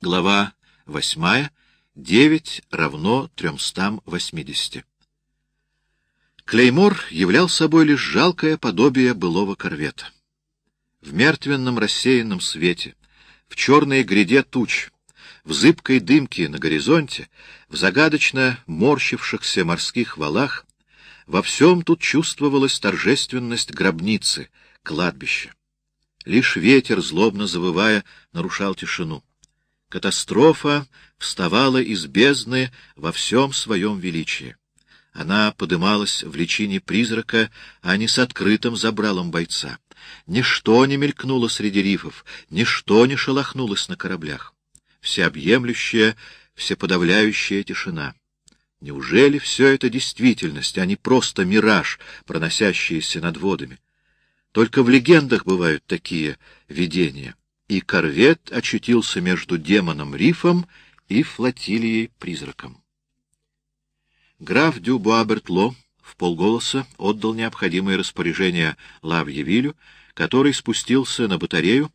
Глава восьмая. Девять равно тремстам восьмидесяти. Клеймор являл собой лишь жалкое подобие былого корвета. В мертвенном рассеянном свете, в черной гряде туч, в зыбкой дымке на горизонте, в загадочно морщившихся морских валах, во всем тут чувствовалась торжественность гробницы, кладбища. Лишь ветер, злобно завывая, нарушал тишину. Катастрофа вставала из бездны во всем своем величии. Она подымалась в личине призрака, а не с открытым забралом бойца. Ничто не мелькнуло среди рифов, ничто не шелохнулось на кораблях. Всеобъемлющая, всеподавляющая тишина. Неужели все это действительность, а не просто мираж, проносящийся над водами? Только в легендах бывают такие видения и корвет очутился между демоном-рифом и флотилией-призраком. Граф Дю Буабертло в полголоса отдал необходимые распоряжения Лавьевилю, который спустился на батарею,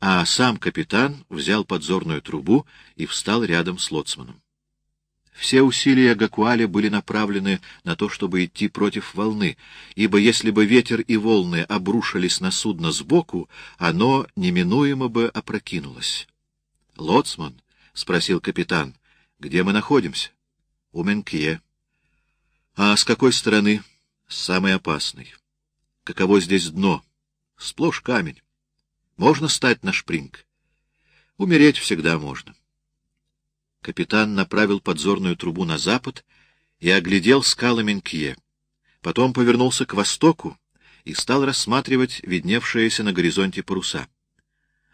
а сам капитан взял подзорную трубу и встал рядом с лоцманом. Все усилия Гакуаля были направлены на то, чтобы идти против волны, ибо если бы ветер и волны обрушились на судно сбоку, оно неминуемо бы опрокинулось. — Лоцман, — спросил капитан, — где мы находимся? — У Менкье. — А с какой стороны? — С самой опасной. — Каково здесь дно? — Сплошь камень. Можно стать на шпринг? — Умереть всегда можно. — Капитан направил подзорную трубу на запад и оглядел скалы Менкье. Потом повернулся к востоку и стал рассматривать видневшиеся на горизонте паруса.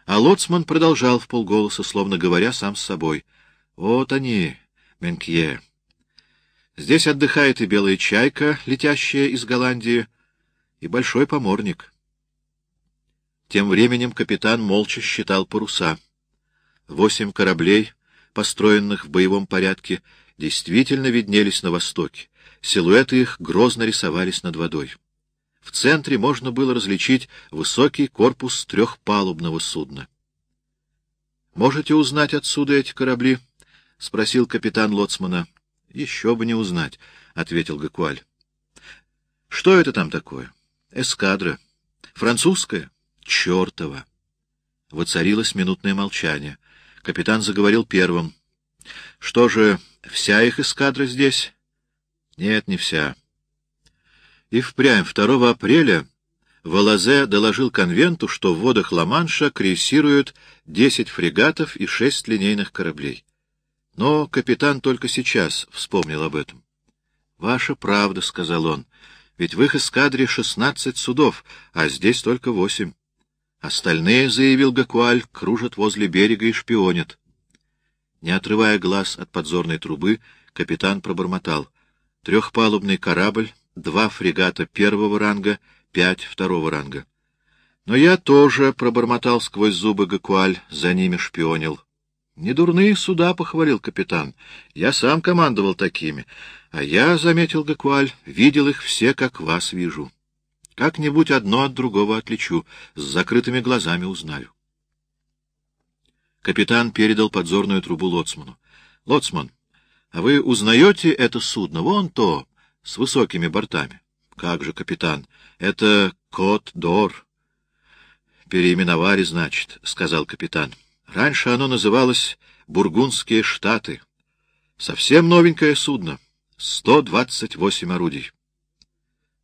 А лоцман продолжал в полголоса, словно говоря сам с собой. — Вот они, Менкье. Здесь отдыхает и белая чайка, летящая из Голландии, и большой поморник. Тем временем капитан молча считал паруса. Восемь кораблей — построенных в боевом порядке, действительно виднелись на востоке. Силуэты их грозно рисовались над водой. В центре можно было различить высокий корпус трехпалубного судна. — Можете узнать отсюда эти корабли? — спросил капитан Лоцмана. — Еще бы не узнать, — ответил Гакуаль. — Что это там такое? — Эскадра. — Французская? — Чертова. Воцарилось минутное молчание. Капитан заговорил первым. — Что же, вся их эскадра здесь? — Нет, не вся. И впрямь 2 апреля Валазе доложил конвенту, что в водах Ла-Манша крейсируют 10 фрегатов и 6 линейных кораблей. Но капитан только сейчас вспомнил об этом. — Ваша правда, — сказал он, — ведь в их эскадре 16 судов, а здесь только восемь. Остальные, — заявил Гакуаль, — кружат возле берега и шпионят. Не отрывая глаз от подзорной трубы, капитан пробормотал. Трехпалубный корабль, два фрегата первого ранга, пять второго ранга. Но я тоже, — пробормотал сквозь зубы Гакуаль, — за ними шпионил. Недурные суда, — похвалил капитан. Я сам командовал такими. А я, — заметил Гакуаль, — видел их все, как вас вижу. Как-нибудь одно от другого отличу, с закрытыми глазами узнаю. Капитан передал подзорную трубу лоцману. — Лоцман, а вы узнаете это судно? Вон то, с высокими бортами. — Как же, капитан, это Кот-Дор. — Переименовали, значит, — сказал капитан. — Раньше оно называлось Бургундские Штаты. Совсем новенькое судно. Сто двадцать восемь орудий.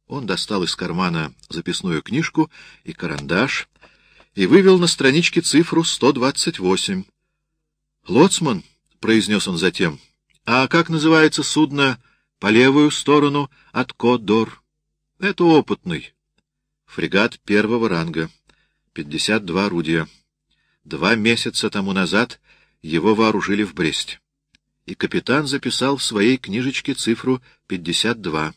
Он достал из кармана записную книжку и карандаш и вывел на страничке цифру 128. «Лоцман», — произнес он затем, — «а как называется судно по левую сторону от Кодор?» «Это опытный. Фрегат первого ранга. 52 орудия. Два месяца тому назад его вооружили в Бресте. И капитан записал в своей книжечке цифру 52.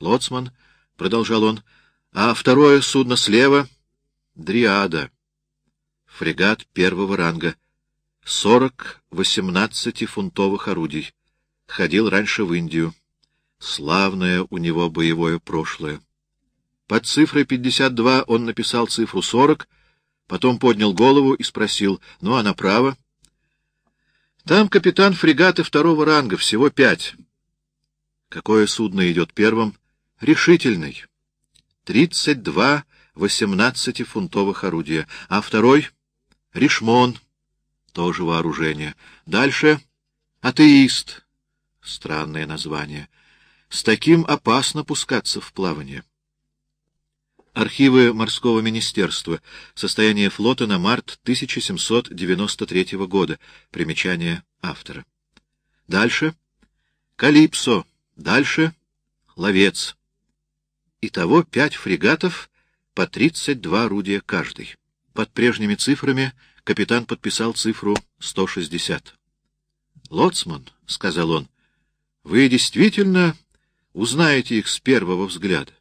Лоцман —— продолжал он, — а второе судно слева — Дриада, фрегат первого ранга, сорок восемнадцатифунтовых орудий, ходил раньше в Индию. Славное у него боевое прошлое. Под цифрой пятьдесят два он написал цифру сорок, потом поднял голову и спросил, ну а направо? Там капитан фрегата второго ранга, всего пять. Какое судно идет первым? Решительный. Тридцать два восемнадцатифунтовых орудия. А второй — Ришмон, тоже вооружение. Дальше — Атеист. Странное название. С таким опасно пускаться в плавание. Архивы морского министерства. Состояние флота на март 1793 года. Примечание автора. Дальше. Калипсо. Дальше. Ловец. Итого пять фрегатов по 32 орудия каждый. Под прежними цифрами капитан подписал цифру 160. «Лоцман», — сказал он, — «вы действительно узнаете их с первого взгляда?»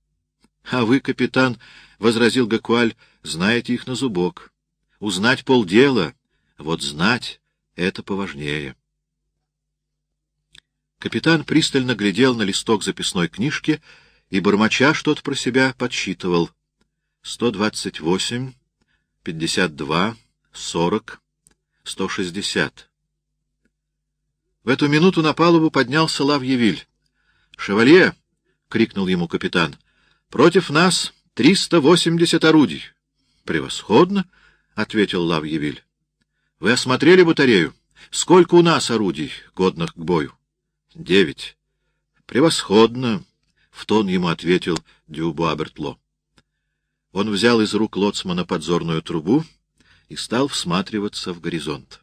— А вы, капитан, — возразил Гакуаль, — знаете их на зубок. Узнать полдела, вот знать — это поважнее. Капитан пристально глядел на листок записной книжки и, бормоча что-то про себя, подсчитывал. Сто двадцать восемь, пятьдесят два, сорок, сто шестьдесят. В эту минуту на палубу поднялся Лавьевиль. — Шевалье! — крикнул ему капитан — Против нас триста восемьдесят орудий. — Превосходно, — ответил Лавьевиль. — Вы осмотрели батарею? Сколько у нас орудий, годных к бою? — Девять. — Превосходно, — в тон ему ответил Дюбуа Бертло. Он взял из рук лоцмана подзорную трубу и стал всматриваться в горизонт.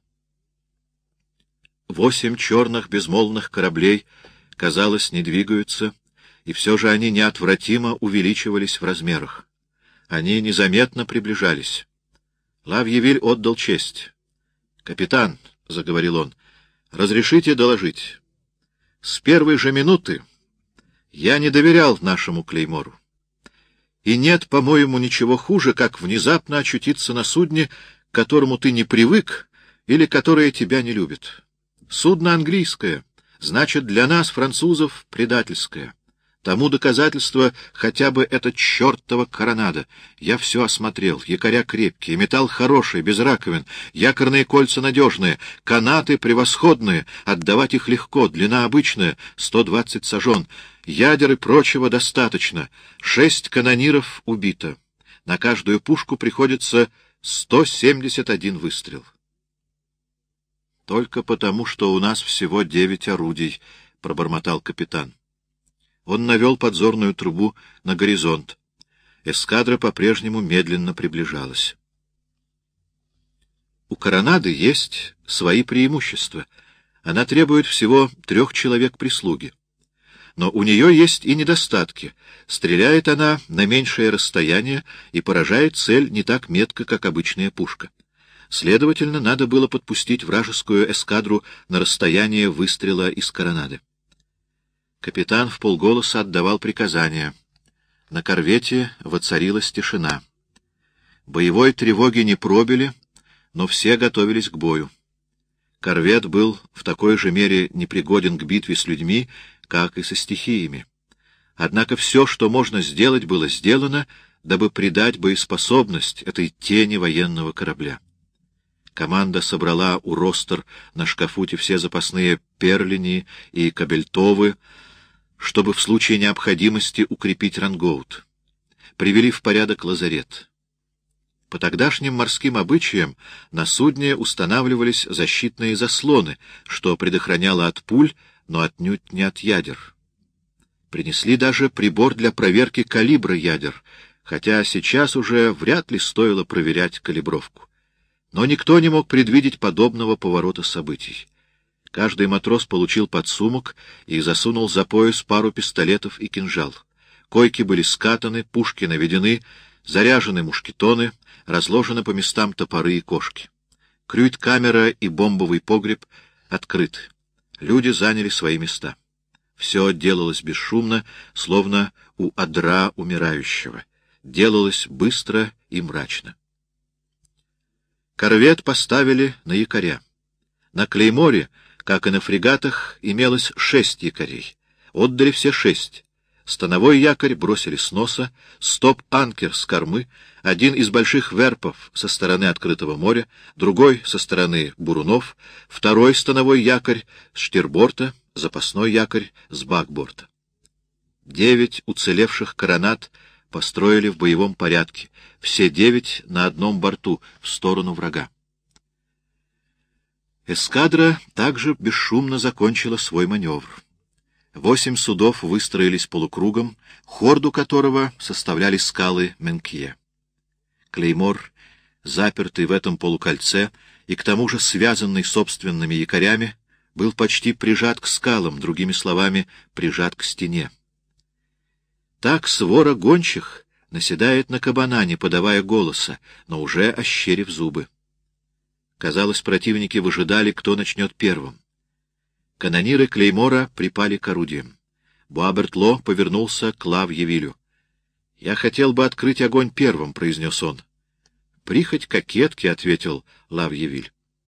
Восемь черных безмолвных кораблей, казалось, не двигаются, — и все же они неотвратимо увеличивались в размерах. Они незаметно приближались. Лавьевиль отдал честь. — Капитан, — заговорил он, — разрешите доложить. С первой же минуты я не доверял нашему Клеймору. И нет, по-моему, ничего хуже, как внезапно очутиться на судне, к которому ты не привык или которое тебя не любит. Судно английское, значит, для нас, французов, предательское. Тому доказательство хотя бы эта чертова коронада. Я все осмотрел. Якоря крепкие, металл хороший, без раковин, якорные кольца надежные, канаты превосходные, отдавать их легко, длина обычная, 120 сажен, ядер и прочего достаточно, шесть канониров убито. На каждую пушку приходится 171 выстрел. Только потому, что у нас всего девять орудий, — пробормотал капитан. Он навел подзорную трубу на горизонт. Эскадра по-прежнему медленно приближалась. У коронады есть свои преимущества. Она требует всего трех человек прислуги. Но у нее есть и недостатки. Стреляет она на меньшее расстояние и поражает цель не так метко, как обычная пушка. Следовательно, надо было подпустить вражескую эскадру на расстояние выстрела из коронады. Капитан в полголоса отдавал приказания. На корвете воцарилась тишина. Боевой тревоги не пробили, но все готовились к бою. Корвет был в такой же мере непригоден к битве с людьми, как и со стихиями. Однако все, что можно сделать, было сделано, дабы придать боеспособность этой тени военного корабля. Команда собрала у ростер на шкафуте все запасные перлини и кабельтовы, чтобы в случае необходимости укрепить рангоут. Привели в порядок лазарет. По тогдашним морским обычаям на судне устанавливались защитные заслоны, что предохраняло от пуль, но отнюдь не от ядер. Принесли даже прибор для проверки калибра ядер, хотя сейчас уже вряд ли стоило проверять калибровку. Но никто не мог предвидеть подобного поворота событий. Каждый матрос получил подсумок и засунул за пояс пару пистолетов и кинжал. Койки были скатаны, пушки наведены, заряжены мушкетоны, разложены по местам топоры и кошки. Крюит-камера и бомбовый погреб открыты. Люди заняли свои места. Все делалось бесшумно, словно у адра умирающего. Делалось быстро и мрачно. Корвет поставили на якоря. На Клейморе как и на фрегатах, имелось шесть якорей. Отдали все шесть. Становой якорь бросили с носа, стоп-анкер с кормы, один из больших верпов со стороны открытого моря, другой со стороны бурунов, второй становой якорь с штирборта, запасной якорь с бакборта. Девять уцелевших коронат построили в боевом порядке, все девять на одном борту, в сторону врага. Эскадра также бесшумно закончила свой маневр. Восемь судов выстроились полукругом, хорду которого составляли скалы Менкье. Клеймор, запертый в этом полукольце и к тому же связанный собственными якорями, был почти прижат к скалам, другими словами, прижат к стене. Так свора гончих наседает на кабана, не подавая голоса, но уже ощерив зубы. Казалось, противники выжидали, кто начнет первым. Канониры Клеймора припали к орудиям. Буабертло повернулся к Лавьевилю. — Я хотел бы открыть огонь первым, — произнес он. — Прихоть кокетки, — ответил Лавьевиль.